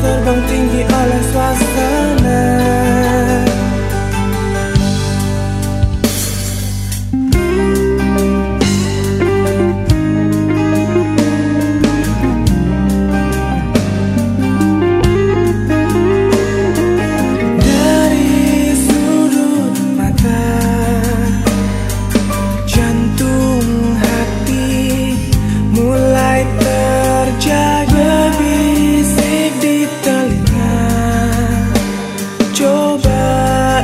terbang tinggi oleh suasana.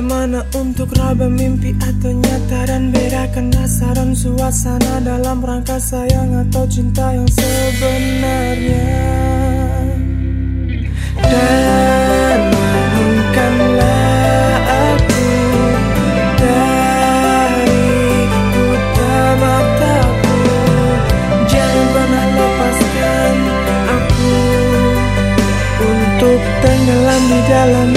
bagaimana untuk raba mimpi atau nyata Dan bedakan dasaran suasana dalam rangka sayang atau cinta yang sebenarnya. Dan untuk tenggelam di dalam